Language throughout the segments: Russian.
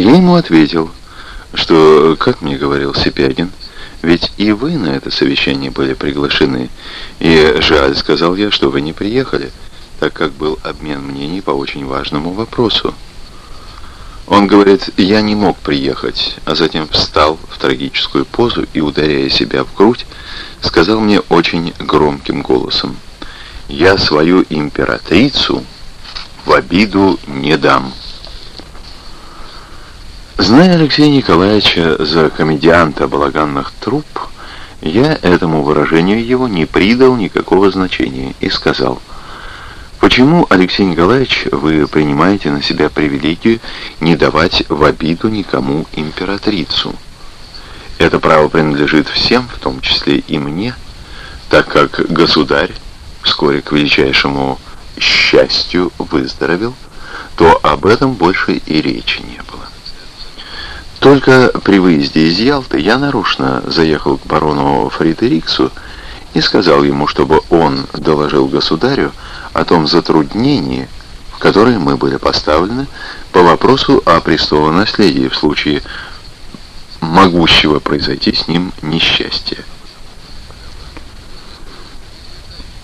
Я ему ответил, что, как мне говорил Сипягин, ведь и вы на это совещание были приглашены, и жаль, сказал я, что вы не приехали, так как был обмен мнений по очень важному вопросу. Он говорит, я не мог приехать, а затем встал в трагическую позу и, ударяя себя в грудь, сказал мне очень громким голосом, «Я свою императрицу в обиду не дам». Зная Алексея Николаевича за комедианта балаганных труп, я этому выражению его не придал никакого значения и сказал, «Почему, Алексей Николаевич, вы принимаете на себя привилегию не давать в обиду никому императрицу?» Это право принадлежит всем, в том числе и мне, так как государь вскоре к величайшему счастью выздоровел, то об этом больше и речи не было. Только при выезде из Ялты я нарочно заехал к барону Фридериксу и сказал ему, чтобы он доложил государю о том затруднении, в которое мы были поставлены по вопросу о престолонаследии в случае могущего произойти с ним несчастья.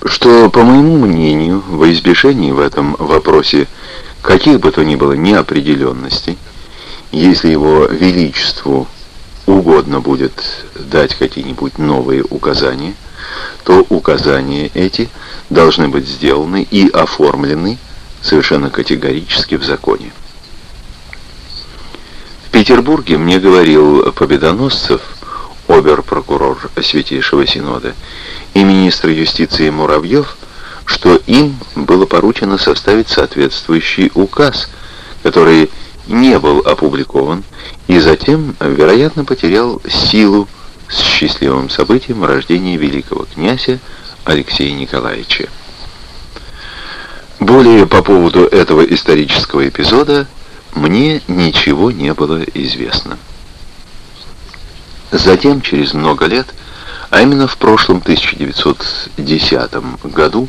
Что, по моему мнению, во избежании в этом вопросе каких бы то ни было неопределенностей, если его величеству угодно будет дать какие-нибудь новые указания, то указания эти должны быть сделаны и оформлены совершенно категорически в законе. Петербурге мне говорил Победоносцев, обер-прокурор Святейшего Синода, и министр юстиции Муравьев, что им было поручено составить соответствующий указ, который не был опубликован и затем, вероятно, потерял силу с счастливым событием рождения великого князя Алексея Николаевича. Более по поводу этого исторического эпизода мне ничего не было известно. Затем, через много лет, а именно в прошлом 1910 году,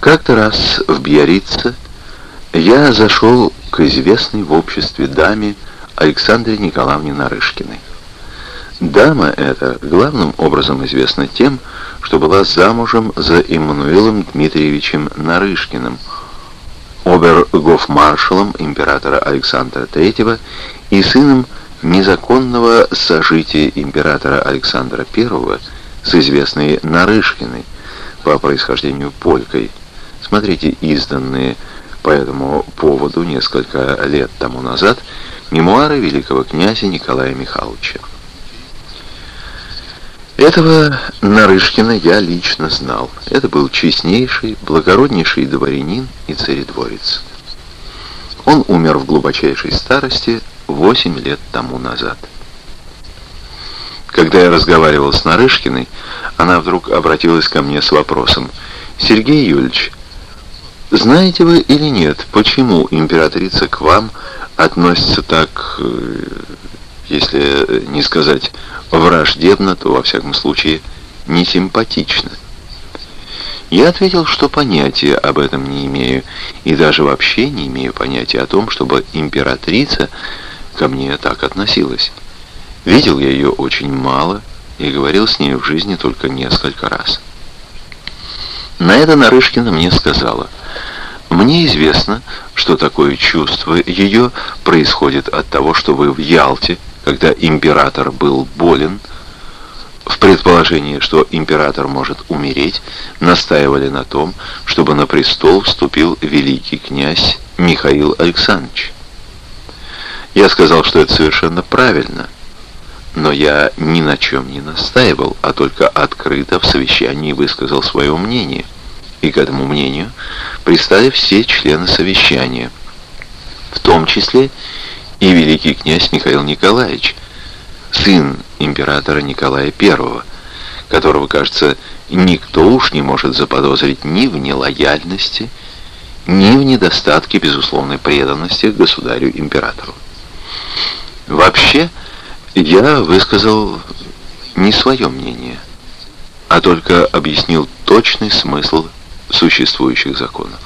как-то раз в Биорице я зашел к известной в обществе даме Александре Николаевне Нарышкиной. Дама эта главным образом известна тем, что была замужем за Иммануилом Дмитриевичем Нарышкиным – обер-гофмаршалом императора Александра III и сыном незаконного сожития императора Александра I с известной Нарышкиной по происхождению полькой. Смотрите изданные по этому поводу несколько лет тому назад мемуары великого князя Николая Михайловича. Этого Нарышкина я лично знал. Это был честнейший, благороднейший дворянин и царедворец. Он умер в глубочайшей старости восемь лет тому назад. Когда я разговаривал с Нарышкиной, она вдруг обратилась ко мне с вопросом. «Сергей Юльевич, знаете вы или нет, почему императрица к вам относится так, э, если не сказать враждебно, то, во всяком случае, несимпатично. Я ответил, что понятия об этом не имею, и даже вообще не имею понятия о том, чтобы императрица ко мне так относилась. Видел я ее очень мало и говорил с ней в жизни только несколько раз. На это Нарышкина мне сказала, «Мне известно, что такое чувство ее происходит от того, что вы в Ялте, когда император был болен, в предположении, что император может умереть, настаивали на том, чтобы на престол вступил великий князь Михаил Александрович. Я сказал, что это совершенно правильно, но я ни на чем не настаивал, а только открыто в совещании высказал свое мнение, и к этому мнению пристали все члены совещания, в том числе и великий князь Михаил Николаевич, сын императора Николая I, которого, кажется, никто уж не может заподозрить ни в нелояльности, ни в недостатке безусловной преданности государю-императору. Вообще, я высказал не свое мнение, а только объяснил точный смысл существующих законов.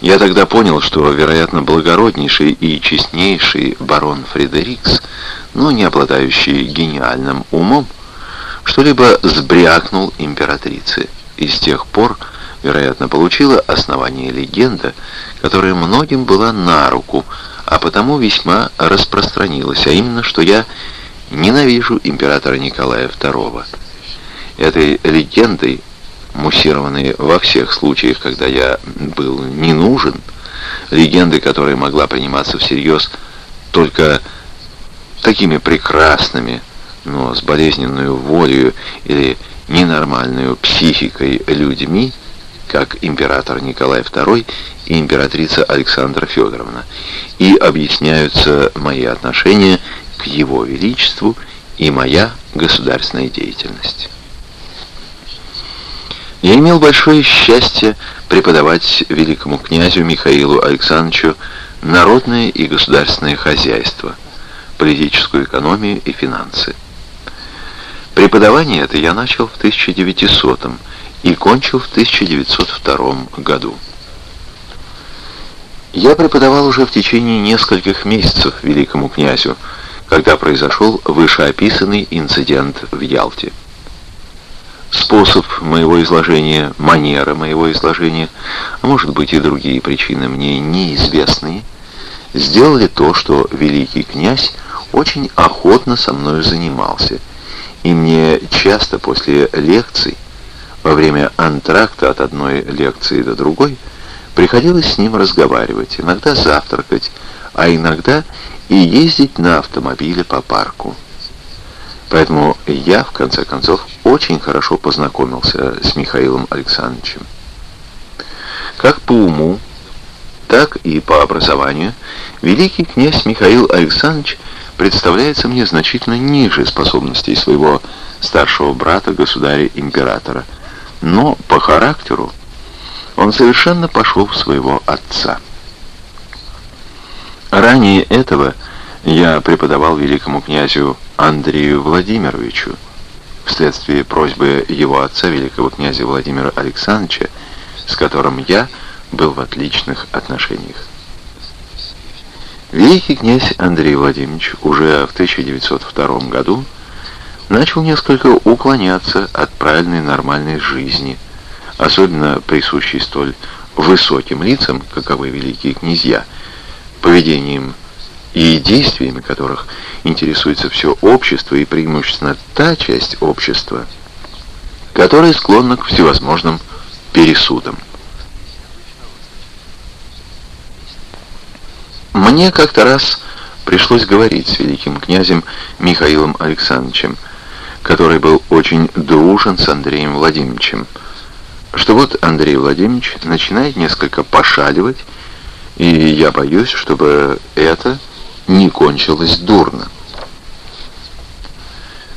Я тогда понял, что, вероятно, благороднейший и честнейший барон Фредерикс, но не обладающий гениальным умом, что-либо сбрякнул императрице, и с тех пор, вероятно, получила основание легенда, которая многим была на руку, а потому весьма распространилась, а именно, что я ненавижу императора Николая II. Этой легендой муссированные во всех случаях, когда я был не нужен, легенды, которая могла приниматься всерьез только такими прекрасными, но с болезненной волей или ненормальной психикой людьми, как император Николай II и императрица Александра Федоровна, и объясняются мои отношения к его величеству и моя государственная деятельность. Я имел большое счастье преподавать великому князю Михаилу Александровичу народное и государственное хозяйство, политическую экономию и финансы. Преподавание это я начал в 1900 и кончил в 1902 году. Я преподавал уже в течение нескольких месяцев великому князю, когда произошел вышеописанный инцидент в Ялте способ моего изложения, манера моего изложения, а может быть и другие причины мне неизвестные, сделали то, что великий князь очень охотно со мною занимался, и мне часто после лекций, во время антракта от одной лекции до другой, приходилось с ним разговаривать, иногда завтракать, а иногда и ездить на автомобиле по парку. Поэтому я, в конце концов, очень хорошо познакомился с Михаилом Александровичем. Как по уму, так и по образованию великий князь Михаил Александрович представляется мне значительно ниже способностей своего старшего брата, государя-императора. Но по характеру он совершенно пошел в своего отца. Ранее этого я преподавал великому князю Андрею Владимировичу, вследствие просьбы его отца, великого князя Владимира Александровича, с которым я был в отличных отношениях. Великий князь Андрей Владимирович уже в 1902 году начал несколько уклоняться от правильной нормальной жизни, особенно присущей столь высоким лицам, каковы великие князья, поведением и действиями которых интересуется все общество и преимущественно та часть общества, которая склонна к всевозможным пересудам. Мне как-то раз пришлось говорить с великим князем Михаилом Александровичем, который был очень дружен с Андреем Владимировичем, что вот Андрей Владимирович начинает несколько пошаливать, и я боюсь, чтобы это не кончилось дурно.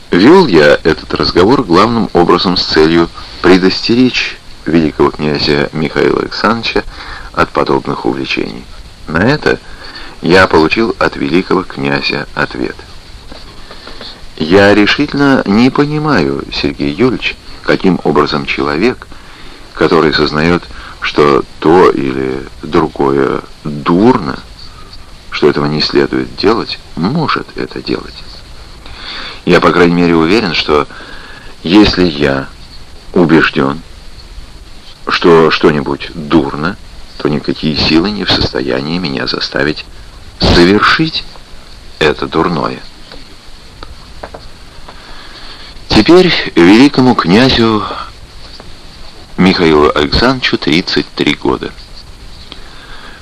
Вел я этот разговор главным образом с целью предостеречь великого князя Михаила Александровича от подобных увлечений. На это я получил от великого князя ответ. Я решительно не понимаю, Сергей Юрьевич, каким образом человек, который сознает, что то или другое дурно, что этого не следует делать, может это делать. Я, по крайней мере, уверен, что если я убежден, что что-нибудь дурно, то никакие силы не в состоянии меня заставить совершить это дурное. Теперь великому князю Михаилу Александровичу 33 года.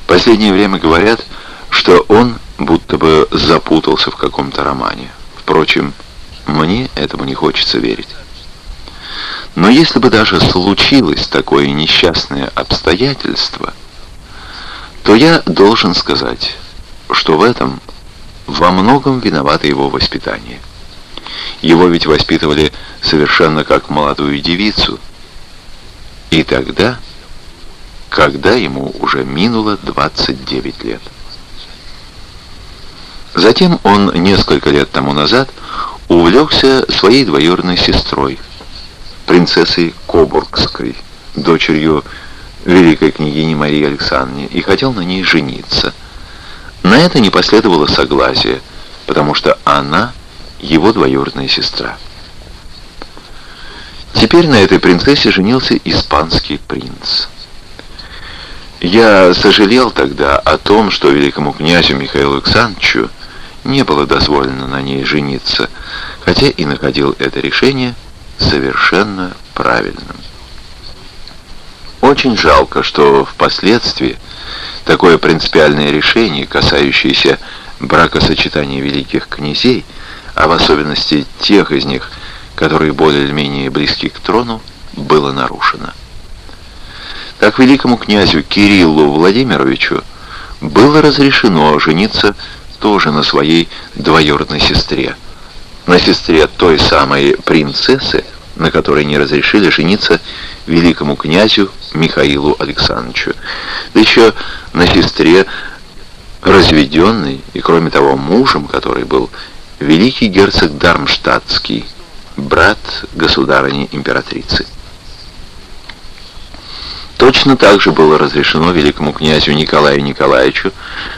Последнее время говорят, что он будто бы запутался в каком-то романе. Впрочем, мне этому не хочется верить. Но если бы даже случилось такое несчастное обстоятельство, то я должен сказать, что в этом во многом виновато его воспитание. Его ведь воспитывали совершенно как молодую девицу. И тогда, когда ему уже минуло 29 лет. Затем он несколько лет тому назад увлекся своей двоюродной сестрой, принцессой Кобургской, дочерью великой княгине Марии Александровне и хотел на ней жениться. На это не последовало согласия, потому что она его двоюродная сестра. Теперь на этой принцессе женился испанский принц. Я сожалел тогда о том, что великому князю Михаилу Александровичу не было дозволено на ней жениться, хотя и находил это решение совершенно правильным. Очень жалко, что впоследствии такое принципиальное решение, касающееся бракосочетания великих князей, а в особенности тех из них, которые более или менее близки к трону, было нарушено. Так великому князю Кириллу Владимировичу было разрешено жениться тоже на своей двоюродной сестре, на сестре той самой принцессы, на которой не разрешили жениться великому князю Михаилу Александровичу, да еще на сестре разведенной и, кроме того, мужем, который был великий герцог Дармштадтский, брат государыни-императрицы. Точно так же было разрешено великому князю Николаю Николаевичу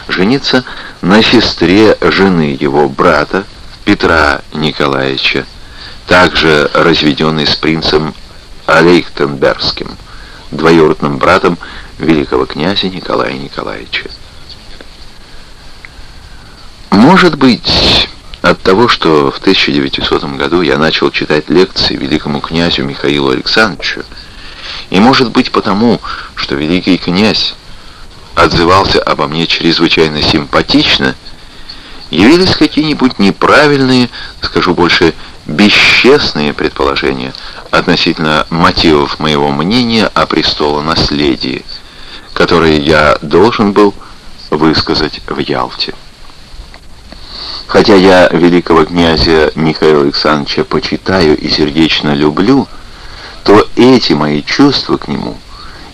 жениться на сестре жены его брата Петра Николаевича, также разведенный с принцем Алейхтенбергским, двоюродным братом великого князя Николая Николаевича. Может быть, от того, что в 1900 году я начал читать лекции великому князю Михаилу Александровичу, и может быть потому, что великий князь отзывался обо мне чрезвычайно симпатично, явились какие-нибудь неправильные, скажу больше, бесчестные предположения относительно мотивов моего мнения о престолонаследии, которые я должен был высказать в Ялте. Хотя я великого князя Михаила Александровича почитаю и сердечно люблю, эти мои чувства к нему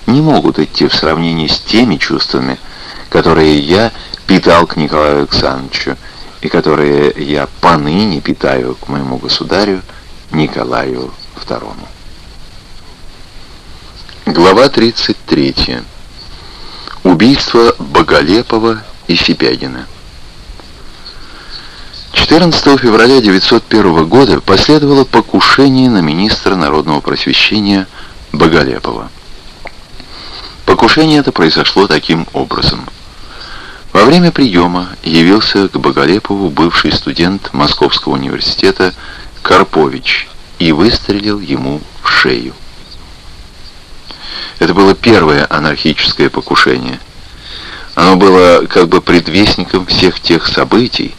не могут идти в сравнении с теми чувствами, которые я питал к Николаю Александровичу и которые я поныне питаю к моему государю Николаю II. Глава 33. Убийство Боголепова и Сипягина. 14 февраля 1901 года последовало покушение на министра народного просвещения Боголепова. Покушение это произошло таким образом. Во время приема явился к Боголепову бывший студент Московского университета Карпович и выстрелил ему в шею. Это было первое анархическое покушение. Оно было как бы предвестником всех тех событий,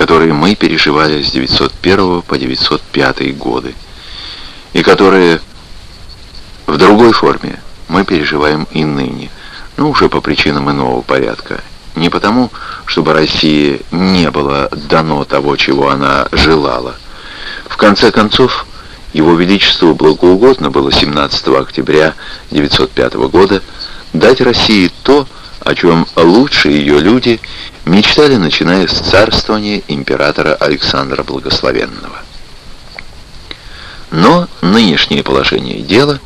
которые мы переживали с 901 по 905 годы, и которые в другой форме мы переживаем и ныне, но уже по причинам иного порядка. Не потому, чтобы России не было дано того, чего она желала. В конце концов, Его Величеству благоугодно было 17 октября 905 года дать России то, о чем лучшие ее люди мечтали, начиная с царствования императора Александра Благословенного. Но нынешнее положение дела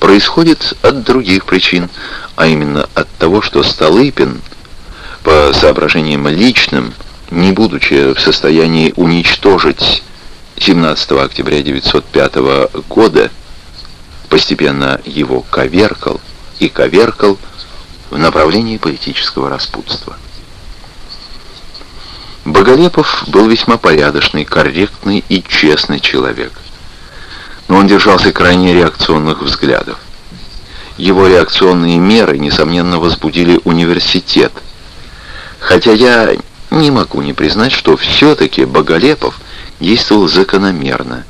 происходит от других причин, а именно от того, что Столыпин, по соображениям личным, не будучи в состоянии уничтожить 17 октября 1905 года, постепенно его коверкал и коверкал в направлении политического распутства. Боголепов был весьма порядочный, корректный и честный человек. Но он держался крайне реакционных взглядов. Его реакционные меры, несомненно, возбудили университет. Хотя я не могу не признать, что все-таки Боголепов действовал закономерно,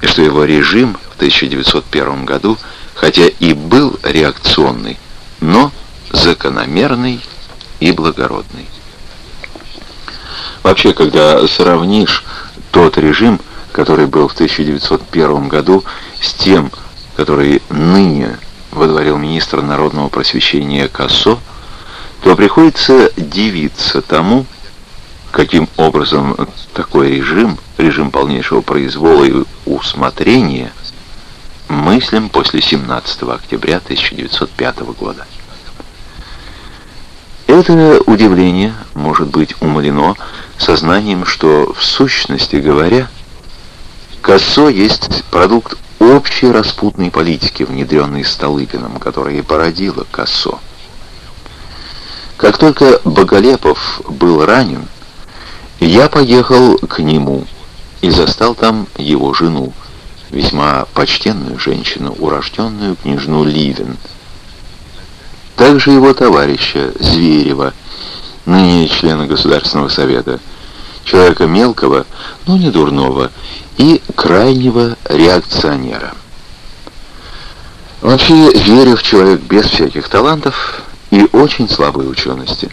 и что его режим в 1901 году, хотя и был реакционный, но закономерный и благородный. Вообще, когда сравнишь тот режим, который был в 1901 году, с тем, который ныне водворил министр народного просвещения Кассо, то приходится дивиться тому, каким образом такой режим, режим полнейшего произвола и усмотрения, мыслям после 17 октября 1905 года. Это удивление может быть умалено сознанием, что в сущности говоря, Кассо есть продукт общей распутной политики, внедренной Столыпиным, которая породила Кассо. Как только Боголепов был ранен, я поехал к нему и застал там его жену, весьма почтенную женщину, урожденную княжну Ливен. Также его товарища Зверева, ныне члена Государственного Совета, человека мелкого, но не дурного, и крайнего реакционера. Вообще, Зверев человек без всяких талантов и очень слабой учености.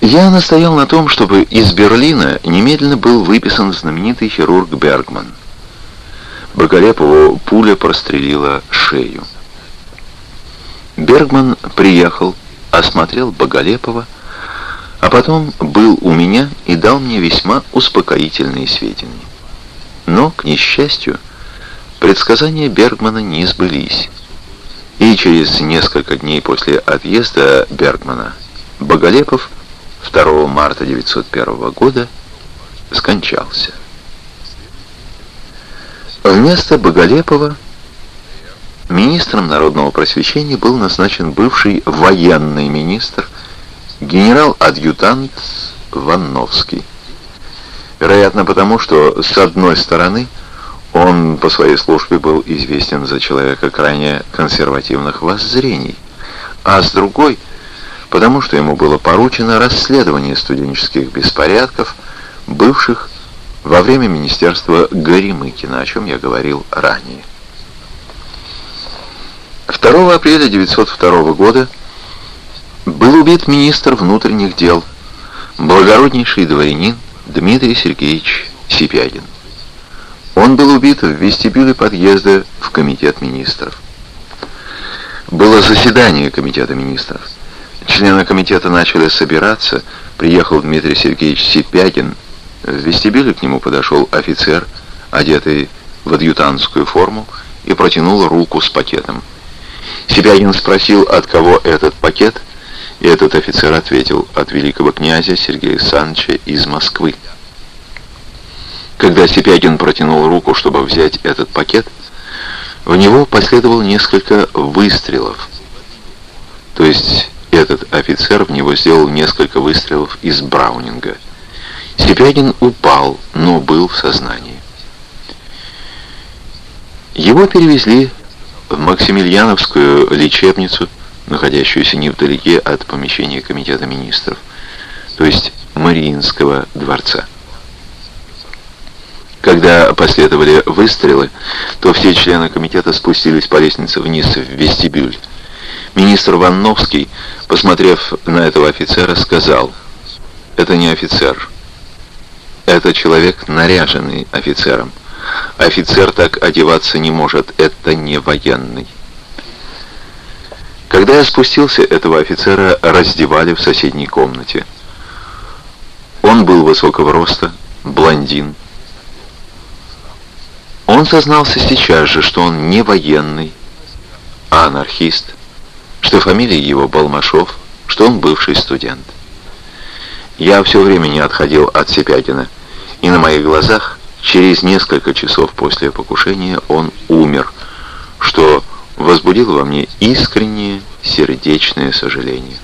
Я настоял на том, чтобы из Берлина немедленно был выписан знаменитый хирург Бергман. Боголепову пуля прострелила шею. Бергман приехал, осмотрел Боголепова, а потом был у меня и дал мне весьма успокоительные сведения. Но, к несчастью, предсказания Бергмана не сбылись. И через несколько дней после отъезда Бергмана Боголепов 2 марта 1901 года скончался. Вместо Боголепова министром народного просвещения был назначен бывший военный министр, генерал-адъютант Ванновский. Вероятно, потому что, с одной стороны, он по своей службе был известен за человека крайне консервативных воззрений, а с другой – потому что ему было поручено расследование студенческих беспорядков, бывших во время министерства Горемыкина, о чем я говорил ранее. 2 апреля 1902 года был убит министр внутренних дел, благороднейший дворянин Дмитрий Сергеевич Сипягин. Он был убит в вестибюле подъезда в комитет министров. Было заседание комитета министров. Члены комитета начали собираться. Приехал Дмитрий Сергеевич Сипягин. В вестибюле к нему подошел офицер, одетый в адъютантскую форму, и протянул руку с пакетом. Сипягин спросил, от кого этот пакет, и этот офицер ответил, от великого князя Сергея Санча из Москвы. Когда Сипягин протянул руку, чтобы взять этот пакет, в него последовало несколько выстрелов. То есть этот офицер в него сделал несколько выстрелов из Браунинга. Сипягин упал, но был в сознании. Его перевезли в Максимiliaновскую лечебницу, находящуюся невдалеке от помещения Комитета министров, то есть Мариинского дворца. Когда последовали выстрелы, то все члены комитета спустились по лестнице вниз в вестибюль. Министр Ванновский, посмотрев на этого офицера, сказал, «Это не офицер. Это человек, наряженный офицером. Офицер так одеваться не может. Это не военный». Когда я спустился, этого офицера раздевали в соседней комнате. Он был высокого роста, блондин. Он сознался сейчас же, что он не военный, а анархист что фамилия его Балмашов, что он бывший студент. Я все время не отходил от Сипягина, и на моих глазах через несколько часов после покушения он умер, что возбудило во мне искреннее сердечное сожаление.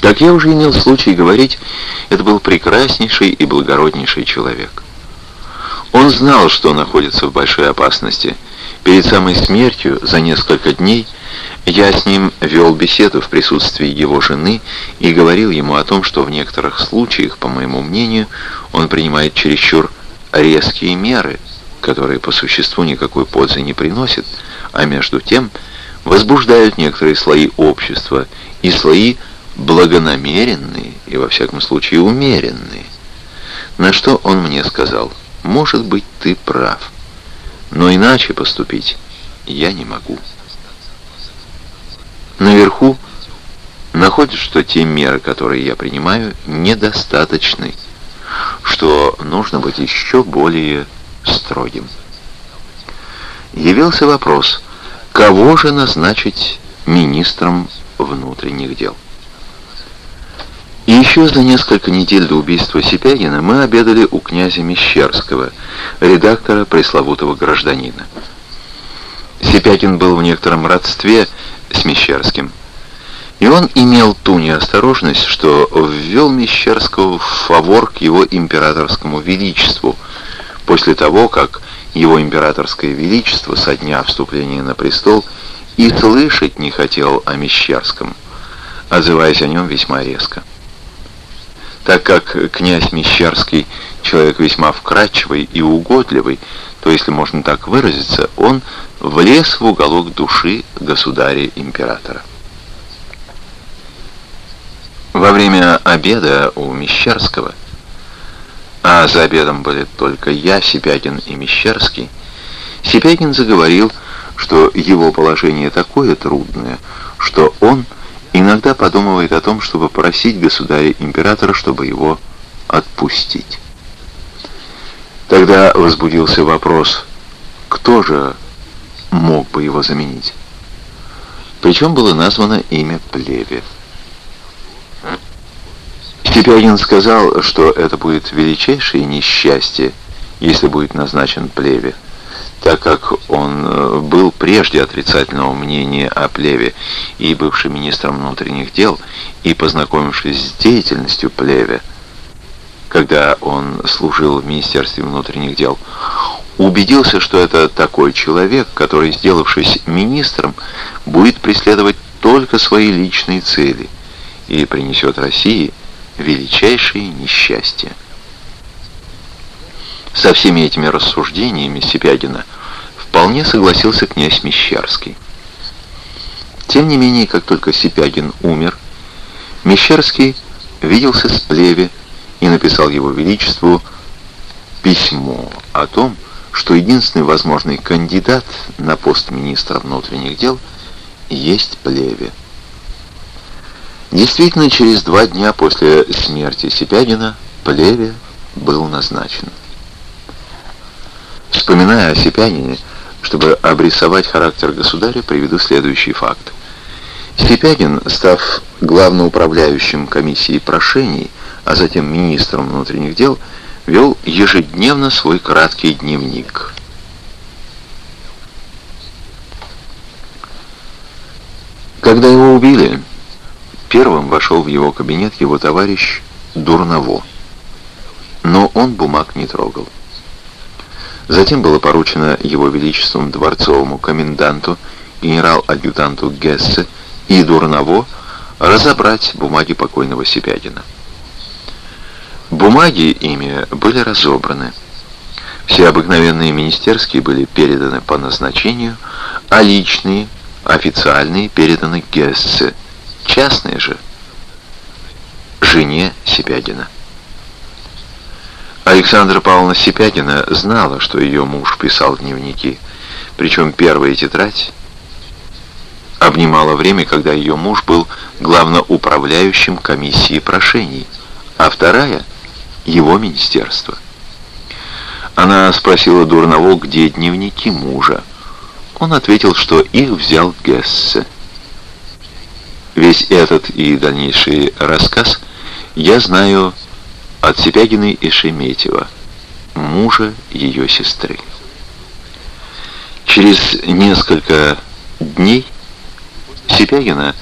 Как я уже имел случай говорить, это был прекраснейший и благороднейший человек. Он знал, что находится в большой опасности. Перед самой смертью, за несколько дней, я с ним вел беседу в присутствии его жены и говорил ему о том, что в некоторых случаях, по моему мнению, он принимает чересчур резкие меры, которые по существу никакой пользы не приносят, а между тем возбуждают некоторые слои общества и слои благонамеренные и, во всяком случае, умеренные. На что он мне сказал, «Может быть, ты прав, но иначе поступить я не могу». Наверху находят, что те меры, которые я принимаю, недостаточны, что нужно быть еще более строгим. явился вопрос, кого же назначить министром внутренних дел. Еще за несколько недель до убийства Сипягина мы обедали у князя Мещерского, редактора пресловутого гражданина. Сипягин был в некотором родстве с Мещерским, и он имел ту неосторожность, что ввел Мещерского в фавор к его императорскому величеству, после того, как его императорское величество со дня вступления на престол и слышать не хотел о Мещерском, отзываясь о нем весьма резко. Так как князь Мещерский человек весьма вкрадчивый и угодливый, то, если можно так выразиться, он влез в уголок души государя-императора. Во время обеда у Мещерского, а за обедом были только я, Сипягин и Мещерский, Сипягин заговорил, что его положение такое трудное, что он иногда подумывает о том, чтобы просить государя-императора, чтобы его отпустить. Тогда возбудился вопрос, кто же мог бы его заменить? Причем было названо имя Плеве. Степягин сказал, что это будет величайшее несчастье, если будет назначен Плеве, так как он э, был прежде отрицательного мнения о Плеве и бывший министром внутренних дел, и познакомившись с деятельностью Плеве, когда он служил в Министерстве внутренних дел, убедился, что это такой человек, который, сделавшись министром, будет преследовать только свои личные цели и принесет России – величайшие несчастья. Со всеми этими рассуждениями Сипягина вполне согласился князь Мещерский. Тем не менее, как только Сипягин умер, Мещерский виделся с Плеве и написал его величеству письмо о том, что единственный возможный кандидат на пост министра внутренних дел есть Плеве. Действительно, через два дня после смерти Сипягина Плеве был назначен. Вспоминая о Сипягине, чтобы обрисовать характер государя, приведу следующий факт. Сипягин, став главноуправляющим комиссии прошений, а затем министром внутренних дел, вел ежедневно свой краткий дневник. Когда его убили, Первым вошел в его кабинет его товарищ Дурново, но он бумаг не трогал. Затем было поручено его величеством дворцовому коменданту, генерал-адъютанту Гессе и Дурново разобрать бумаги покойного Сипягина. Бумаги ими были разобраны. Все обыкновенные министерские были переданы по назначению, а личные, официальные переданы Гессе, Частные же жене Сипягина. Александра Павловна Сипягина знала, что ее муж писал дневники, причем первая тетрадь обнимала время, когда ее муж был главноуправляющим комиссии прошений, а вторая — его министерство. Она спросила Дурново, где дневники мужа. Он ответил, что их взял Гессе. Весь этот и дальнейший рассказ я знаю от Сипягиной и Шеметьева, мужа ее сестры. Через несколько дней Сипягина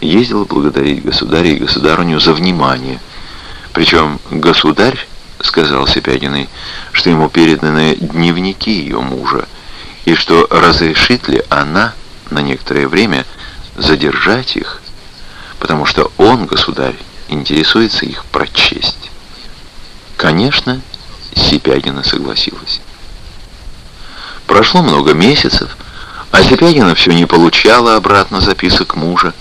ездила благодарить государя и государыню за внимание. Причем государь сказал Сипягиной, что ему переданы дневники ее мужа, и что разрешит ли она на некоторое время задержать их, потому что он, государь, интересуется их прочесть. Конечно, Сипягина согласилась. Прошло много месяцев, а Сипягина все не получала обратно записок мужа.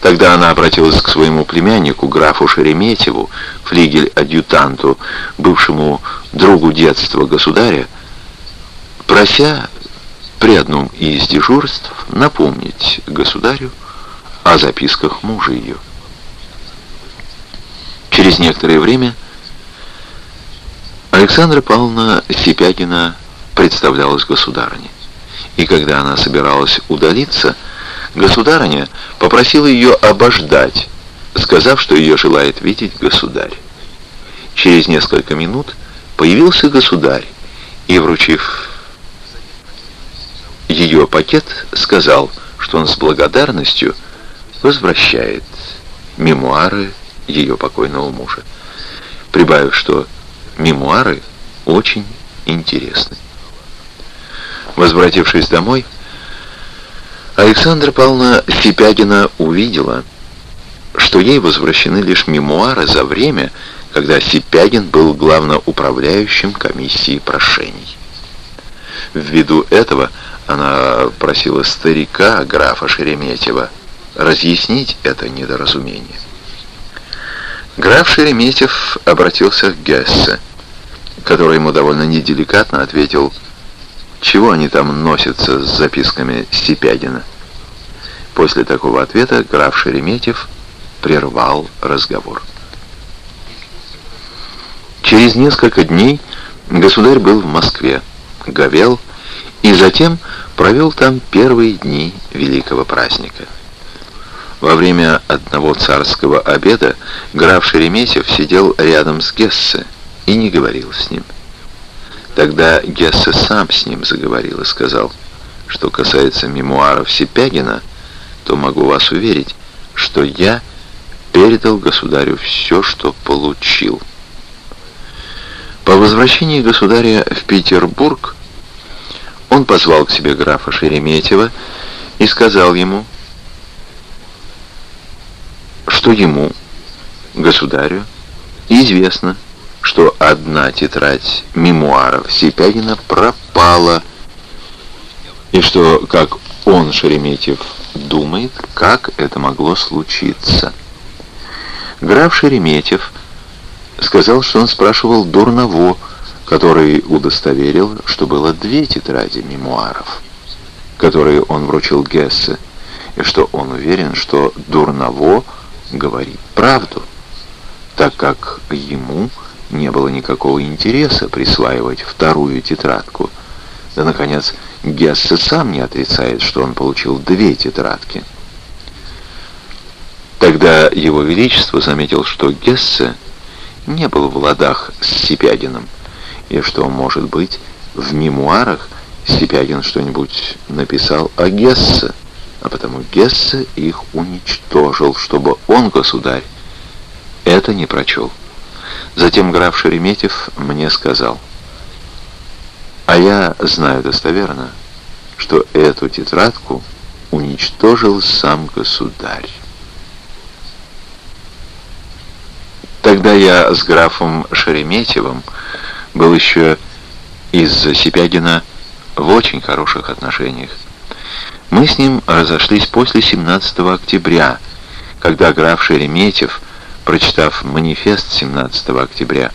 Тогда она обратилась к своему племяннику, графу Шереметьеву, флигель-адъютанту, бывшему другу детства государя, прося при одном из дежурств напомнить государю о записках мужа ее. Через некоторое время Александра Павловна Сипягина представлялась государыне. И когда она собиралась удалиться, государыня попросила ее обождать, сказав, что ее желает видеть государь. Через несколько минут появился государь и, вручив ее пакет, сказал, что он с благодарностью возвращает мемуары ее покойного мужа, прибавив, что мемуары очень интересны. Возвратившись домой, Александра Павловна Сипягина увидела, что ей возвращены лишь мемуары за время, когда Сипягин был главноуправляющим комиссии прошений. Ввиду этого она просила старика, графа Шереметьева, разъяснить это недоразумение. Граф Шереметьев обратился к Гессе, который ему довольно неделикатно ответил, чего они там носятся с записками Сипягина. После такого ответа граф Шереметьев прервал разговор. Через несколько дней государь был в Москве, говел и затем провел там первые дни великого праздника. Во время одного царского обеда граф Шереметьев сидел рядом с Гессе и не говорил с ним. Тогда Гессе сам с ним заговорил и сказал, что касается мемуаров Сипягина, то могу вас уверить, что я передал государю все, что получил. По возвращении государя в Петербург он позвал к себе графа Шереметьева и сказал ему, что ему, государю, известно, что одна тетрадь мемуаров Сипягина пропала, и что, как он, Шереметьев, думает, как это могло случиться. Граф Шереметьев сказал, что он спрашивал Дурново, который удостоверил, что было две тетради мемуаров, которые он вручил Гессе, и что он уверен, что Дурново говорит правду, так как ему не было никакого интереса присваивать вторую тетрадку. Да, наконец, Гессе сам не отрицает, что он получил две тетрадки. Тогда Его Величество заметил, что Гессе не был в ладах с Сипягиным, и что, может быть, в мемуарах Сипягин что-нибудь написал о Гессе, а потому Гессе их уничтожил, чтобы он, государь, это не прочел. Затем граф Шереметьев мне сказал, а я знаю достоверно, что эту тетрадку уничтожил сам государь. Тогда я с графом Шереметьевым был еще из-за Сипягина в очень хороших отношениях. Мы с ним разошлись после 17 октября, когда граф Шереметьев, прочитав манифест 17 октября,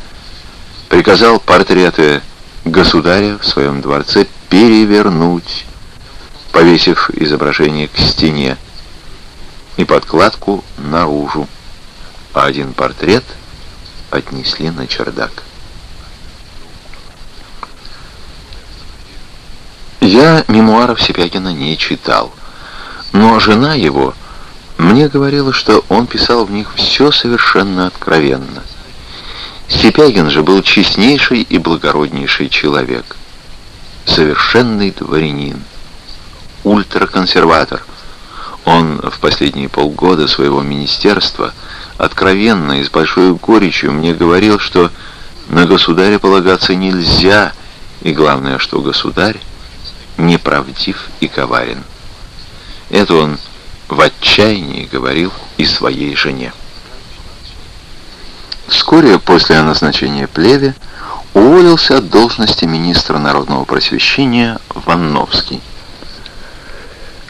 приказал портреты государя в своем дворце перевернуть, повесив изображение к стене и подкладку наружу, а один портрет отнесли на чердак. Я мемуаров Сипягина не читал, но жена его мне говорила, что он писал в них все совершенно откровенно. Сипягин же был честнейший и благороднейший человек, совершенный дворянин, ультраконсерватор. Он в последние полгода своего министерства откровенно и с большой горечью мне говорил, что на государя полагаться нельзя, и главное, что государь неправдив и коварен. Это он в отчаянии говорил и своей жене. Вскоре после назначения Плеве уволился от должности министра народного просвещения Ванновский.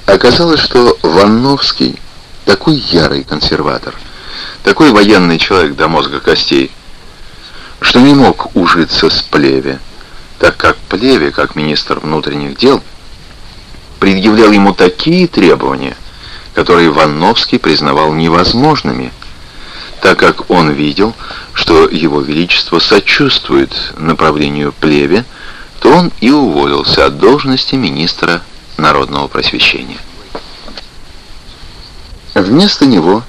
Оказалось, что Ванновский такой ярый консерватор, такой военный человек до мозга костей, что не мог ужиться с Плеве, так как Плеве, как министр внутренних дел, предъявлял ему такие требования, которые Ванновский признавал невозможными, так как он видел, что его величество сочувствует направлению Плеве, то он и уволился от должности министра народного просвещения. Вместо него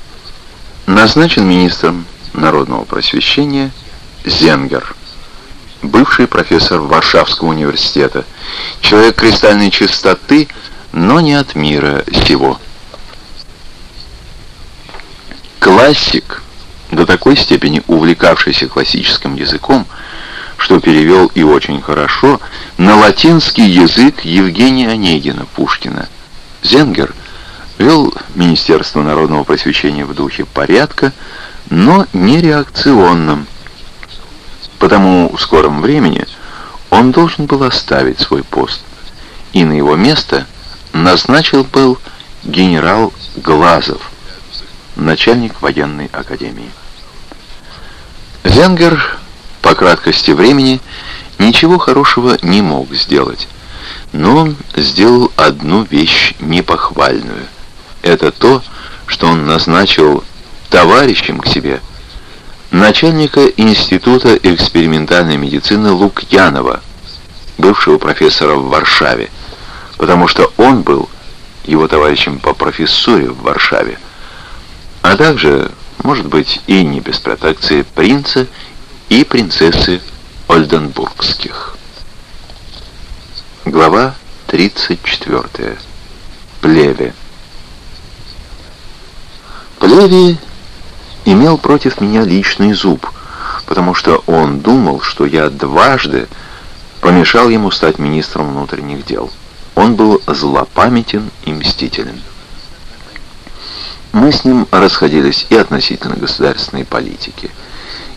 назначен министром народного просвещения Зенгер, бывший профессор Варшавского университета, человек кристальной чистоты, но не от мира сего. Классик, до такой степени увлекавшийся классическим языком, что перевел и очень хорошо на латинский язык Евгения Онегина Пушкина. Зенгер вел Министерство народного просвещения в духе порядка, но не реакционном. Потому в скором времени он должен был оставить свой пост, и на его место назначил был генерал Глазов, начальник военной академии. Зенгер по краткости времени ничего хорошего не мог сделать, но он сделал одну вещь непохвальную. Это то, что он назначил товарищем к себе начальника Института экспериментальной медицины Лукьянова, бывшего профессора в Варшаве, потому что он был его товарищем по профессуре в Варшаве, а также, может быть, и не без протекции принца и принцессы Ольденбургских. Глава 34. Плеве. Плеви имел против меня личный зуб, потому что он думал, что я дважды помешал ему стать министром внутренних дел. Он был злопамятен и мстителен. Мы с ним расходились и относительно государственной политики.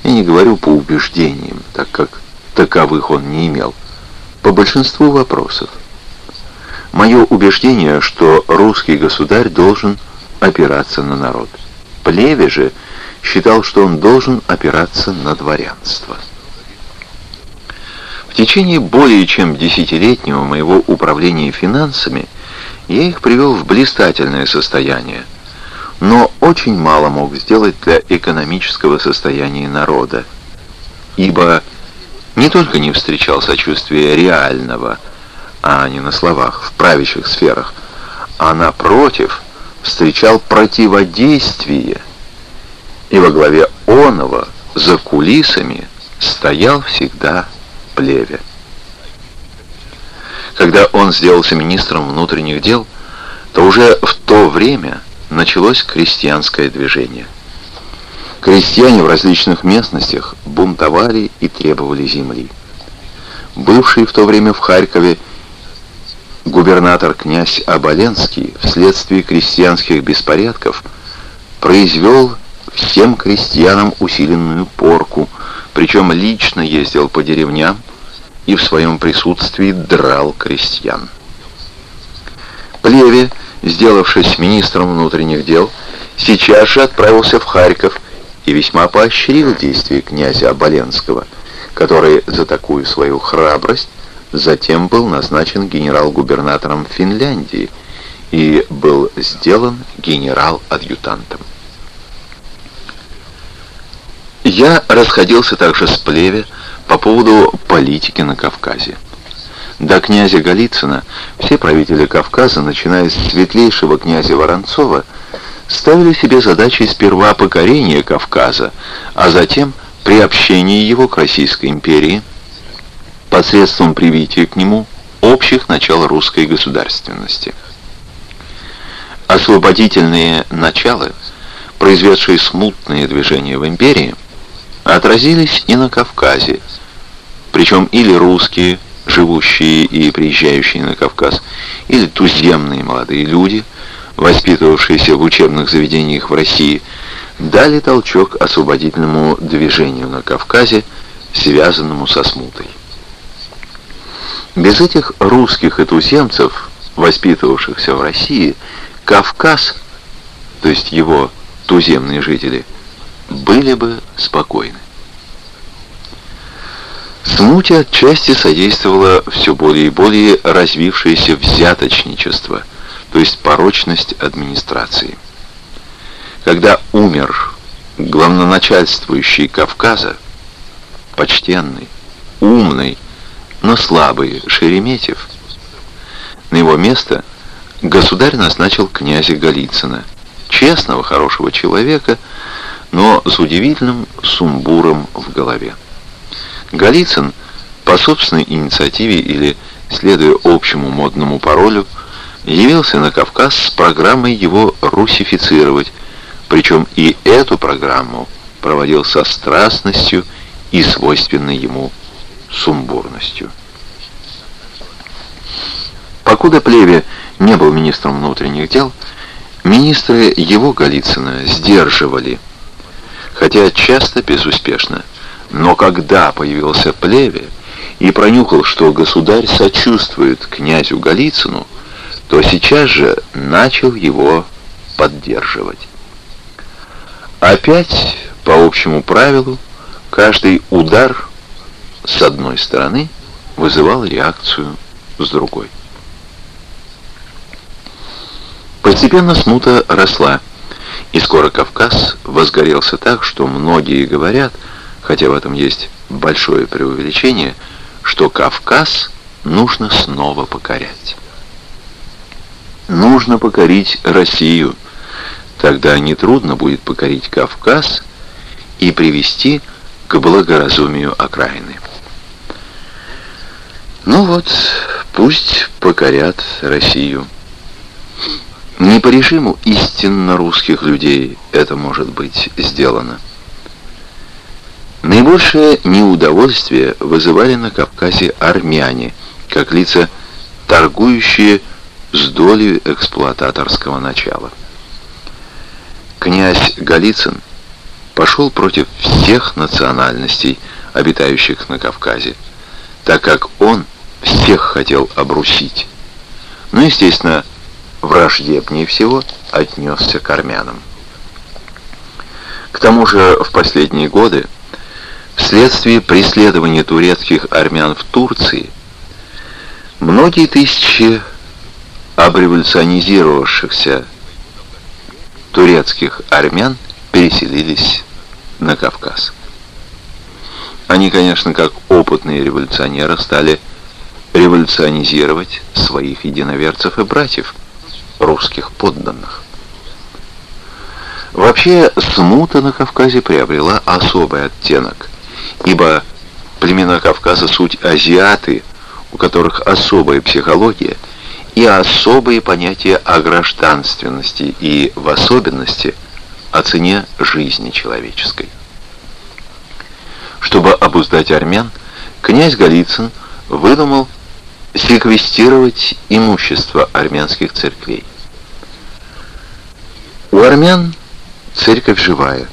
Я не говорю по убеждениям, так как таковых он не имел, по большинству вопросов. Мое убеждение, что русский государь должен опираться на народ. Плеве же считал, что он должен опираться на дворянство. В течение более чем десятилетнего моего управления финансами я их привел в блистательное состояние, но очень мало мог сделать для экономического состояния народа, ибо не только не встречал сочувствия реального, а не на словах, в правящих сферах, а напротив, встречал противодействие – и во главе оного за кулисами стоял всегда Плеве. Когда он сделался министром внутренних дел, то уже в то время началось крестьянское движение. Крестьяне в различных местностях бунтовали и требовали земли. Бывший в то время в Харькове губернатор князь Оболенский вследствие крестьянских беспорядков произвел всем крестьянам усиленную порку, причем лично ездил по деревням и в своем присутствии драл крестьян. Плеве, сделавшись министром внутренних дел, сейчас же отправился в Харьков и весьма поощрил действия князя Оболенского, который за такую свою храбрость затем был назначен генерал-губернатором Финляндии и был сделан генерал-адъютантом. Я расходился также с Плеве по поводу политики на Кавказе. До князя Голицына все правители Кавказа, начиная с светлейшего князя Воронцова, ставили себе задачей сперва покорения Кавказа, а затем приобщение его к Российской империи посредством привития к нему общих начал русской государственности. Освободительные начала, произведшие смутные движения в империи, отразились и на Кавказе. Причем или русские, живущие и приезжающие на Кавказ, или туземные молодые люди, воспитывавшиеся в учебных заведениях в России, дали толчок освободительному движению на Кавказе, связанному со смутой. Без этих русских и туземцев, воспитывавшихся в России, Кавказ, то есть его туземные жители – были бы спокойны. Смуте отчасти содействовало все более и более развившееся взяточничество, то есть порочность администрации. Когда умер главноначальствующий Кавказа, почтенный, умный, но слабый Шереметьев, на его место – государь назначил князя Голицына, честного, хорошего человека, но с удивительным сумбуром в голове. Голицын по собственной инициативе или следуя общему модному паролю, явился на Кавказ с программой его русифицировать, причем и эту программу проводил со страстностью и свойственной ему сумбурностью. Покуда Плеве не был министром внутренних дел, министры его Голицына сдерживали, хотя часто безуспешно. Но когда появился Плеве и пронюхал, что государь сочувствует князю Голицыну, то сейчас же начал его поддерживать. Опять, по общему правилу, каждый удар с одной стороны вызывал реакцию с другой. Постепенно смута росла, и скоро Кавказ возгорелся так, что многие говорят, хотя в этом есть большое преувеличение, что Кавказ нужно снова покорять. Нужно покорить Россию. Тогда нетрудно будет покорить Кавказ и привести к благоразумию окраины. Ну вот, пусть покорят Россию. Не по режиму истинно русских людей это может быть сделано. Наибольшее неудовольствие вызывали на Кавказе армяне, как лица, торгующие с долей эксплуататорского начала. Князь Голицын пошел против всех национальностей, обитающих на Кавказе, так как он всех хотел обрусить. Но, ну, естественно, враждебнее всего отнесся к армянам. К тому же в последние годы, вследствие преследования турецких армян в Турции, многие тысячи обреволюционизировавшихся турецких армян переселились на Кавказ. Они, конечно, как опытные революционеры, стали революционизировать своих единоверцев и братьев, русских подданных. Вообще, смута на Кавказе приобрела особый оттенок, ибо племена Кавказа суть азиаты, у которых особая психология – и особые понятия о гражданственности и, в особенности, о цене жизни человеческой. Чтобы обуздать армян, князь Голицын выдумал секвестировать имущество армянских церквей. У армян церковь живая.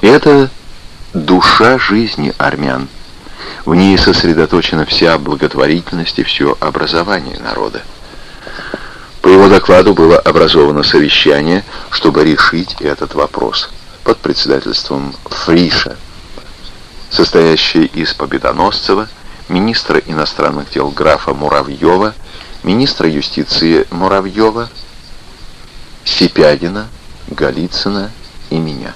И это душа жизни армян – в ней сосредоточена вся благотворительность и все образование народа. По его докладу было образовано совещание, чтобы решить этот вопрос под председательством Фриша, состоящее из Победоносцева, министра иностранных дел графа Муравьева, министра юстиции Муравьева, Сипягина, Голицына и меня.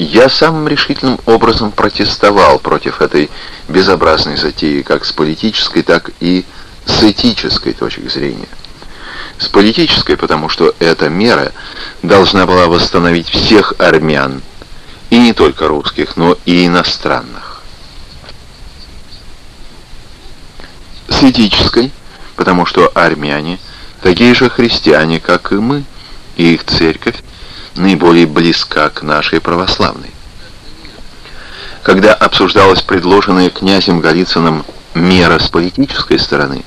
Я самым решительным образом протестовал против этой безобразной затеи как с политической, так и с этической точки зрения. С политической, потому что эта мера должна была восстановить всех армян, и не только русских, но и иностранных. С этической, потому что армяне такие же христиане, как и мы, и их церковь наиболее близка к нашей православной. Когда обсуждалась предложенная князем Голицыным мера с политической стороны,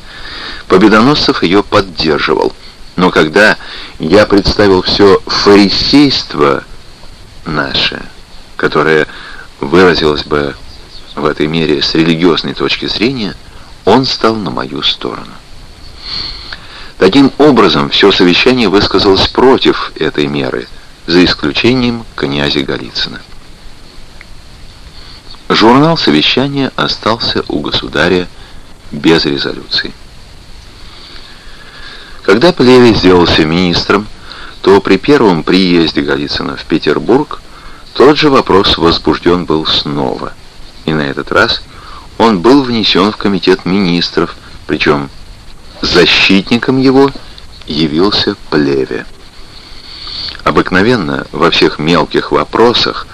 Победоносцев ее поддерживал. Но когда я представил все фарисейство наше, которое выразилось бы в этой мере с религиозной точки зрения, он стал на мою сторону. Таким образом, все совещание высказалось против этой меры – за исключением князя Голицына. Журнал совещания остался у государя без резолюции. Когда Плеве сделался министром, то при первом приезде Голицына в Петербург тот же вопрос возбужден был снова. И на этот раз он был внесен в комитет министров, причем защитником его явился Плеве. Обыкновенно во всех мелких вопросах,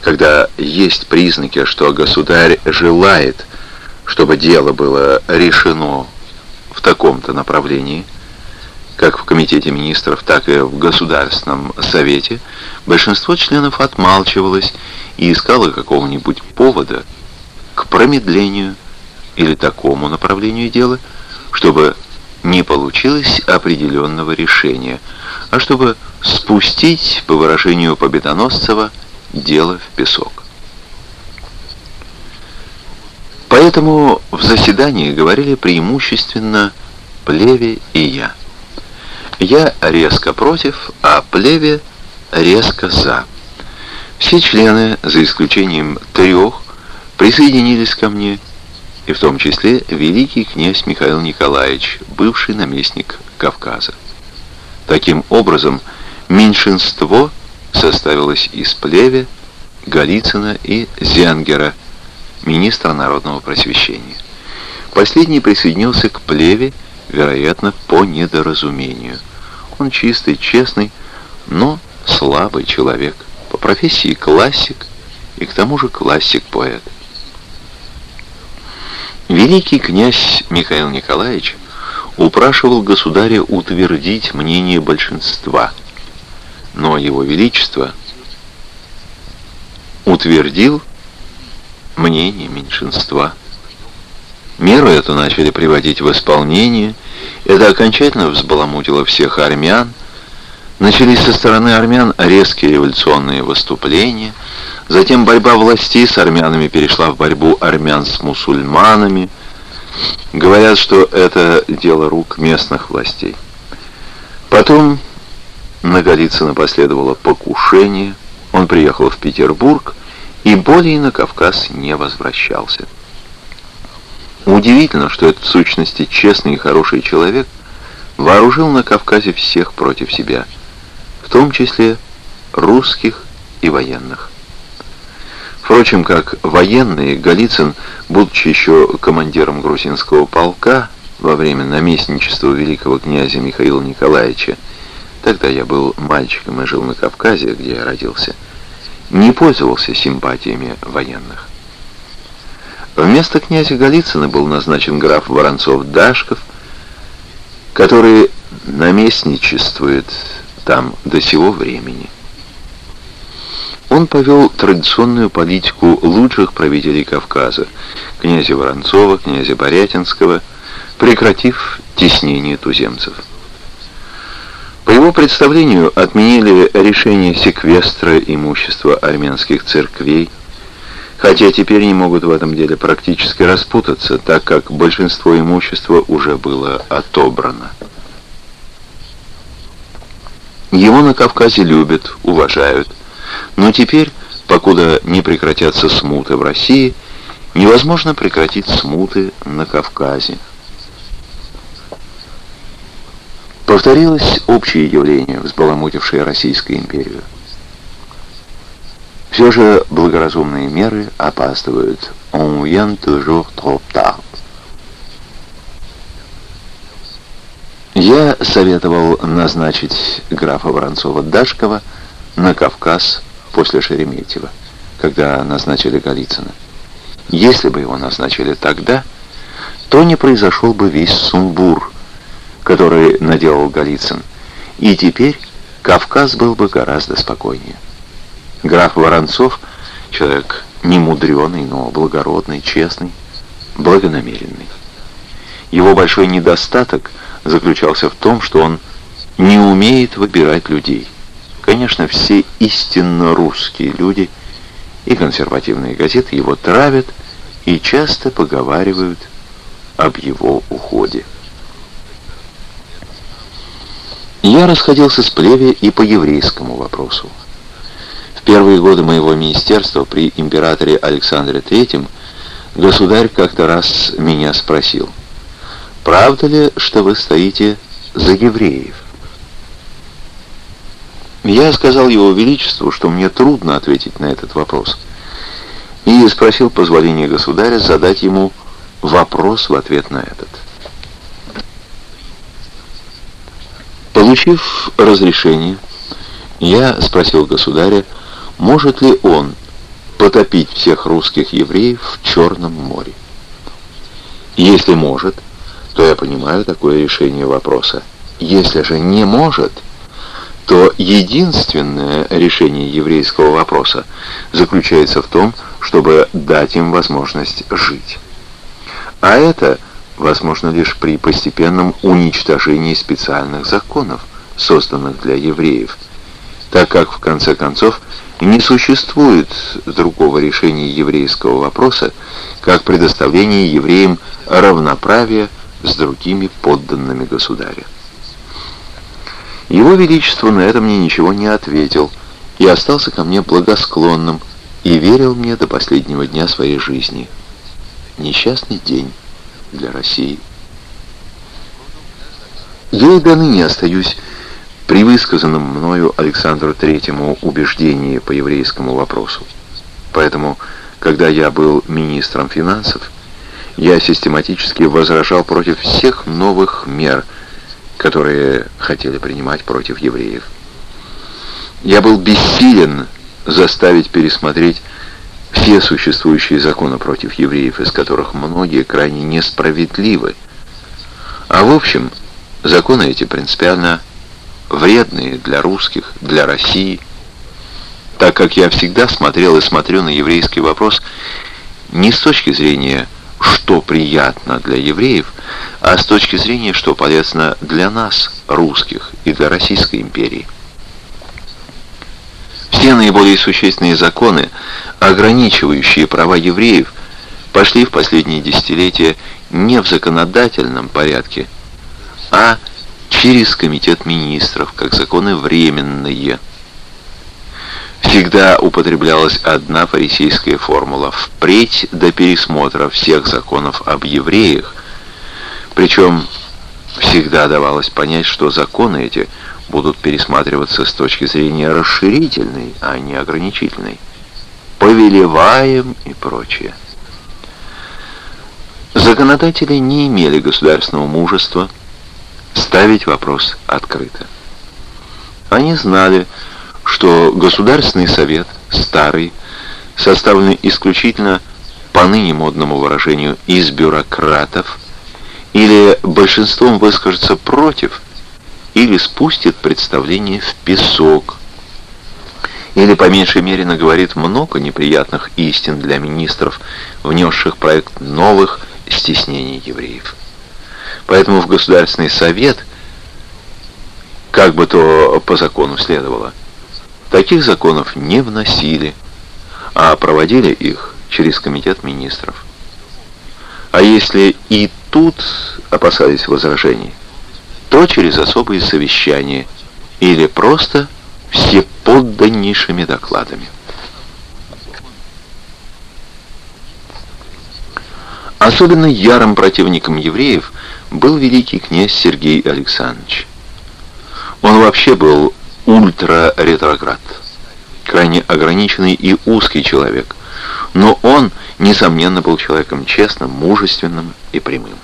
когда есть признаки, что государь желает, чтобы дело было решено в таком-то направлении, как в Комитете министров, так и в Государственном Совете, большинство членов отмалчивалось и искало какого-нибудь повода к промедлению или такому направлению дела, чтобы не получилось определенного решения, а чтобы спустить, по выражению Победоносцева, дело в песок. Поэтому в заседании говорили преимущественно Плеве и я. Я резко против, а Плеве резко за. Все члены, за исключением трех, присоединились ко мне, и в том числе великий князь Михаил Николаевич, бывший наместник Кавказа. Таким образом, меньшинство составилось из Плеве, Голицына и Зянгера, министра народного просвещения. Последний присоединился к Плеве, вероятно, по недоразумению. Он чистый, честный, но слабый человек, по профессии классик и к тому же классик-поэт. Великий князь Михаил Николаевич упрашивал государя утвердить мнение большинства, но его величество утвердил мнение меньшинства. Меру эту начали приводить в исполнение, это окончательно взбаламутило всех армян, Начались со стороны армян резкие революционные выступления, затем борьба властей с армянами перешла в борьбу армян с мусульманами. Говорят, что это дело рук местных властей. Потом на Голицына последовало покушение, он приехал в Петербург и более на Кавказ не возвращался. Удивительно, что этот в сущности честный и хороший человек вооружил на Кавказе всех против себя – в том числе русских и военных. Впрочем, как военный, Голицын, будучи еще командиром грузинского полка во время наместничества великого князя Михаила Николаевича, тогда я был мальчиком и жил на Кавказе, где я родился, не пользовался симпатиями военных. Вместо князя Голицына был назначен граф Воронцов-Дашков, который наместничествует там до сего времени. Он повел традиционную политику лучших правителей Кавказа, князя Воронцова, князя Борятинского, прекратив теснение туземцев. По его представлению отменили решение секвестра имущества армянских церквей, хотя теперь не могут в этом деле практически распутаться, так как большинство имущества уже было отобрано. Его на Кавказе любят, уважают. Но теперь, покуда не прекратятся смуты в России, невозможно прекратить смуты на Кавказе. Повторилось общее явление, взбаламутившее Российскую империю. Все же благоразумные меры опаздывают. On vient toujours trop tard. Я советовал назначить графа Воронцова-Дашкова на Кавказ после Шереметьева, когда назначили Голицына. Если бы его назначили тогда, то не произошел бы весь сумбур, который наделал Голицын, и теперь Кавказ был бы гораздо спокойнее. Граф Воронцов — человек немудреный, но благородный, честный, благонамеренный. Его большой недостаток — заключался в том, что он не умеет выбирать людей. Конечно, все истинно русские люди и консервативные газеты его травят и часто поговаривают об его уходе. Я расходился с Плеве и по еврейскому вопросу. В первые годы моего министерства при императоре Александре III государь как-то раз меня спросил – правда ли, что вы стоите за евреев? Я сказал его величеству, что мне трудно ответить на этот вопрос, и спросил позволения государя задать ему вопрос в ответ на этот. Получив разрешение, я спросил государя, может ли он потопить всех русских евреев в Черном море. Если может, то я понимаю такое решение вопроса. Если же не может, то единственное решение еврейского вопроса заключается в том, чтобы дать им возможность жить. А это возможно лишь при постепенном уничтожении специальных законов, созданных для евреев, так как в конце концов не существует другого решения еврейского вопроса, как предоставление евреям равноправия с другими подданными государя. Его Величество на это мне ничего не ответил и остался ко мне благосклонным и верил мне до последнего дня своей жизни. Несчастный день для России. Я и до ныне остаюсь при высказанном мною Александру Третьему убеждении по еврейскому вопросу. Поэтому, когда я был министром финансов, я систематически возражал против всех новых мер, которые хотели принимать против евреев. Я был бессилен заставить пересмотреть все существующие законы против евреев, из которых многие крайне несправедливы. А в общем, законы эти принципиально вредные для русских, для России, так как я всегда смотрел и смотрю на еврейский вопрос не с точки зрения, что приятно для евреев, а с точки зрения, что полезно для нас, русских, и для Российской империи. Все наиболее существенные законы, ограничивающие права евреев, пошли в последние десятилетия не в законодательном порядке, а через Комитет Министров, как законы временные. Всегда употреблялась одна фарисейская формула «впредь до пересмотра всех законов об евреях», причем всегда давалось понять, что законы эти будут пересматриваться с точки зрения расширительной, а не ограничительной. Повелеваем и прочее. Законодатели не имели государственного мужества, ставить вопрос открыто. Они знали, что Государственный совет, старый, составленный исключительно по ныне модному выражению из бюрократов, или большинством выскажется против, или спустит представление в песок, или по меньшей мере наговорит много неприятных истин для министров, внесших проект новых стеснений евреев. Поэтому в Государственный совет, как бы то по закону следовало, таких законов не вносили, а проводили их через Комитет министров. А если и тут опасались возражений, то через особые совещания или просто всеподданнейшими докладами. Особенно ярым противником евреев был великий князь Сергей Александрович. Он вообще был ультра-ретроград, крайне ограниченный и узкий человек, но он, несомненно, был человеком честным, мужественным и прямым.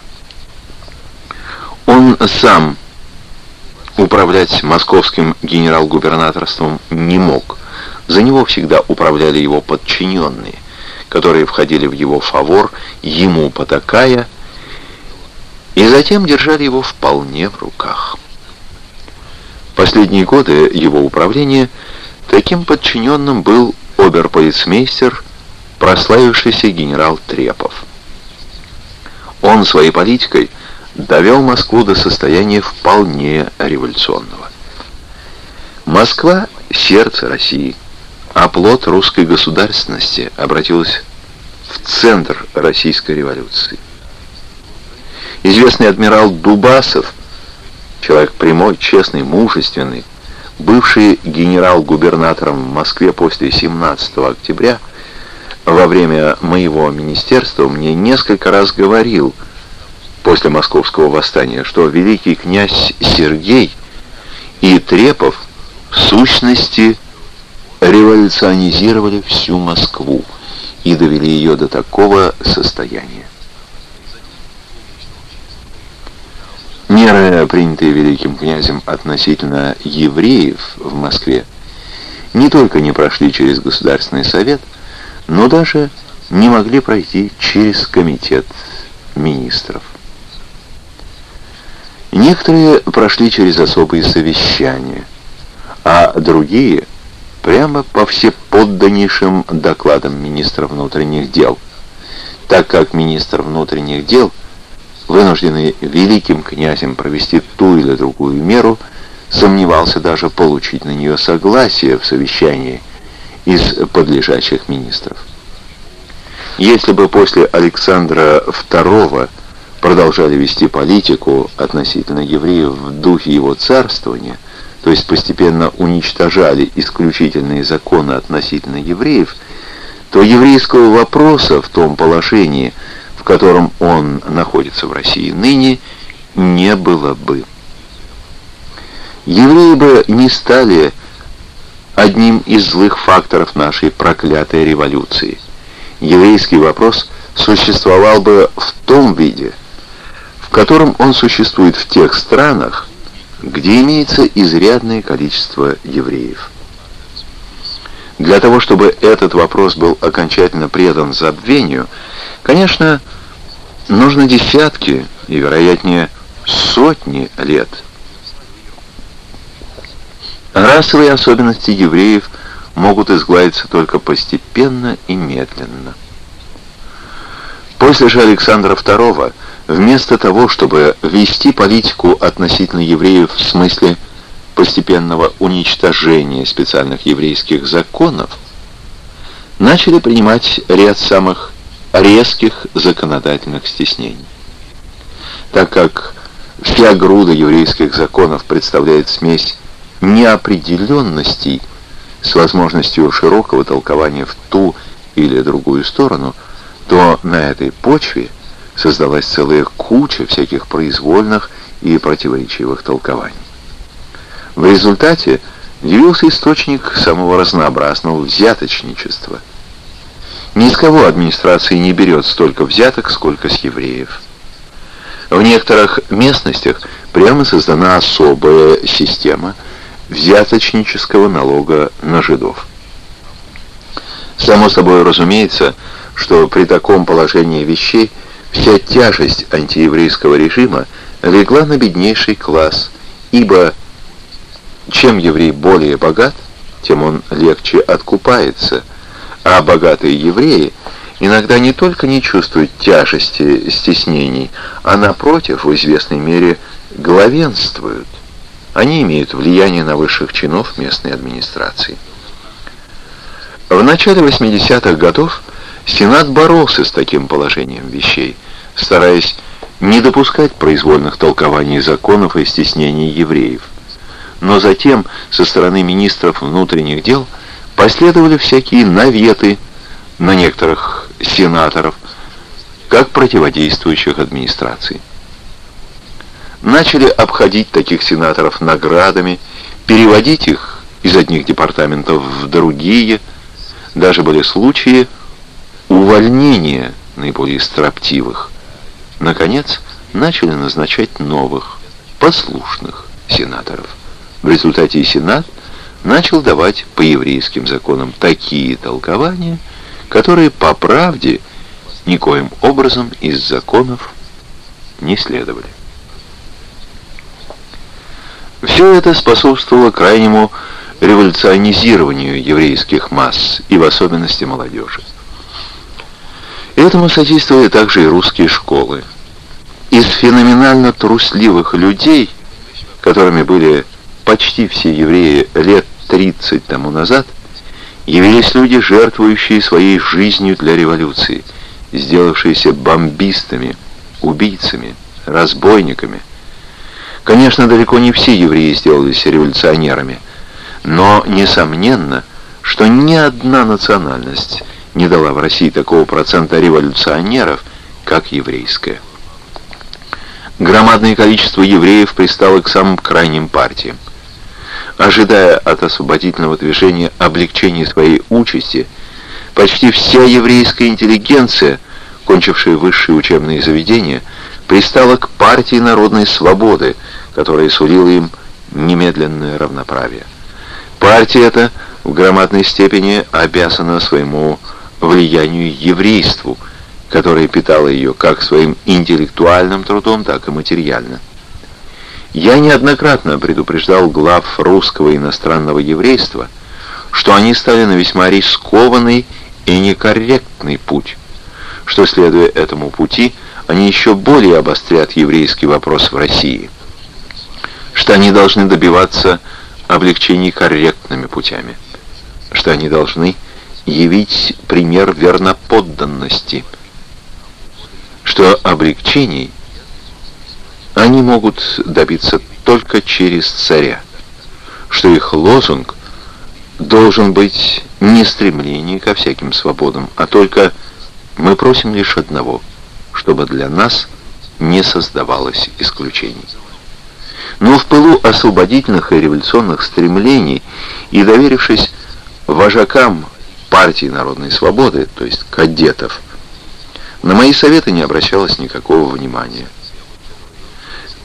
Он сам управлять московским генерал-губернаторством не мог. За него всегда управляли его подчиненные, которые входили в его фавор, ему потакая, и затем держали его вполне в руках. Последние годы его управления таким подчиненным был оберполицмейстер, прославившийся генерал Трепов. Он своей политикой довел Москву до состояния вполне революционного. Москва — сердце России, а плод русской государственности обратилась в центр российской революции. Известный адмирал Дубасов, человек прямой, честный, мужественный, бывший генерал-губернатором в Москве после 17 октября, во время моего министерства мне несколько раз говорил, после московского восстания, что великий князь Сергей и Трепов в сущности революционизировали всю Москву и довели ее до такого состояния. Меры принятые великим князем относительно евреев в Москве, не только не прошли через Государственный совет, но даже не могли пройти через комитет министров. Некоторые прошли через особые совещания, а другие прямо по всеподданнейшим докладам министра внутренних дел, так как министр внутренних дел, вынужденный великим князем провести ту или другую меру, сомневался даже получить на нее согласие в совещании из подлежащих министров. Если бы после Александра II продолжали вести политику относительно евреев в духе его царствования, то есть постепенно уничтожали исключительные законы относительно евреев, то еврейского вопроса в том положении, в котором он находится в России ныне, не было бы. Евреи бы не стали одним из злых факторов нашей проклятой революции – еврейский вопрос существовал бы в том виде, в котором он существует в тех странах, где имеется изрядное количество евреев. Для того, чтобы этот вопрос был окончательно предан забвению, конечно, нужно десятки и, вероятнее, сотни лет. Расовые особенности евреев – могут изгладиться только постепенно и медленно. После же Александра II, вместо того, чтобы вести политику относительно евреев в смысле постепенного уничтожения специальных еврейских законов, начали принимать ряд самых резких законодательных стеснений. Так как вся груда еврейских законов представляет смесь неопределенностей с возможностью широкого толкования в ту или другую сторону, то на этой почве создалась целая куча всяких произвольных и противоречивых толкований. В результате явился источник самого разнообразного взяточничества. Ни с кого администрация не берет столько взяток, сколько с евреев. В некоторых местностях прямо создана особая система – взяточнического налога на жидов. Само собой разумеется, что при таком положении вещей вся тяжесть антиеврейского режима легла на беднейший класс, ибо чем еврей более богат, тем он легче откупается, а богатые евреи иногда не только не чувствуют тяжести стеснений, а напротив, в известной мере, главенствуют. Они имеют влияние на высших чинов местной администрации. В начале 80-х годов Сенат боролся с таким положением вещей, стараясь не допускать произвольных толкований законов и стеснений евреев. Но затем со стороны министров внутренних дел последовали всякие наветы на некоторых сенаторов, как противодействующих администрации начали обходить таких сенаторов наградами, переводить их из одних департаментов в другие. Даже были случаи увольнения наиболее строптивых. Наконец, начали назначать новых, послушных сенаторов. В результате и Сенат начал давать по еврейским законам такие толкования, которые по правде никоим образом из законов не следовали. Все это способствовало крайнему революционизированию еврейских масс, и в особенности молодежи. Этому содействовали также и русские школы. Из феноменально трусливых людей, которыми были почти все евреи лет 30 тому назад, явились люди, жертвующие своей жизнью для революции, сделавшиеся бомбистами, убийцами, разбойниками – Конечно, далеко не все евреи сделались революционерами, но несомненно, что ни одна национальность не дала в России такого процента революционеров, как еврейская. Громадное количество евреев пристало к самым крайним партиям. Ожидая от освободительного движения облегчения своей участи, почти вся еврейская интеллигенция, кончившая высшие учебные заведения, пристала к партии народной свободы, которое сулило им немедленное равноправие. Партия эта в громадной степени обязана своему влиянию еврейству, которое питало ее как своим интеллектуальным трудом, так и материально. Я неоднократно предупреждал глав русского и иностранного еврейства, что они стали на весьма рискованный и некорректный путь, что, следуя этому пути, они еще более обострят еврейский вопрос в России, что они должны добиваться облегчений корректными путями, что они должны явить пример верноподданности, что облегчений – они могут добиться только через царя, что их лозунг должен быть не стремление ко всяким свободам, а только мы просим лишь одного, чтобы для нас не создавалось исключений. Но в пылу освободительных и революционных стремлений и доверившись вожакам партии народной свободы, то есть кадетов, на мои советы не обращалось никакого внимания.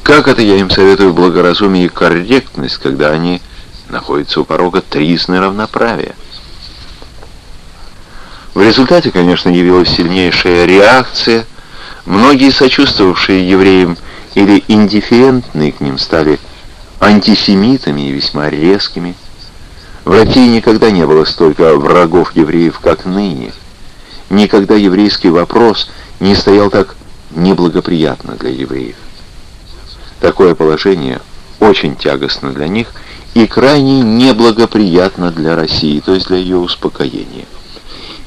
Как это я им советую благоразумие и корректность, когда они находятся у порога тризны равноправия? В результате, конечно, явилась сильнейшая реакция. Многие сочувствовавшие евреям или индифферентные к ним стали антисемитами и весьма резкими. В России никогда не было столько врагов евреев, как ныне. Никогда еврейский вопрос не стоял так неблагоприятно для евреев. Такое положение очень тягостно для них и крайне неблагоприятно для России, то есть для ее успокоения.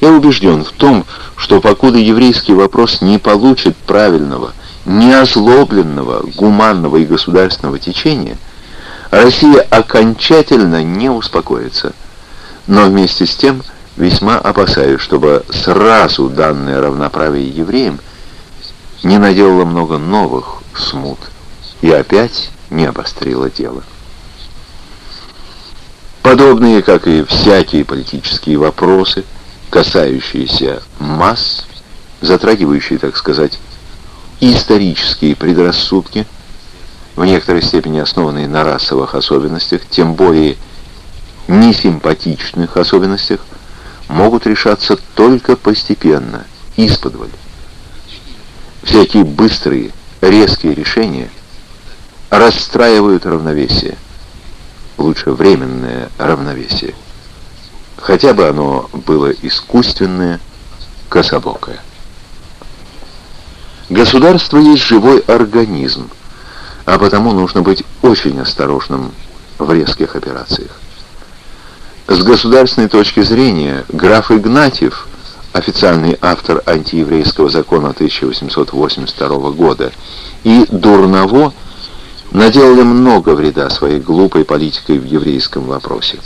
Я убежден в том, что покуда еврейский вопрос не получит правильного, неозлобленного, гуманного и государственного течения, Россия окончательно не успокоится. Но вместе с тем весьма опасаюсь, чтобы сразу данное равноправие евреям не наделало много новых смут и опять не обострило дело. Подобные, как и всякие политические вопросы, касающиеся масс, затрагивающие, так сказать, исторические предрассудки, в некоторой степени основанные на расовых особенностях, тем более несимпатичных особенностях, могут решаться только постепенно, исподволь. Всякие быстрые, резкие решения – расстраивают равновесие. Лучше временное равновесие. Хотя бы оно было искусственное, кособокое. Государство есть живой организм, а потому нужно быть очень осторожным в резких операциях. С государственной точки зрения граф Игнатьев, официальный автор антиеврейского закона 1882 года, и Дурново наделали много вреда своей глупой политикой в еврейском вопросе.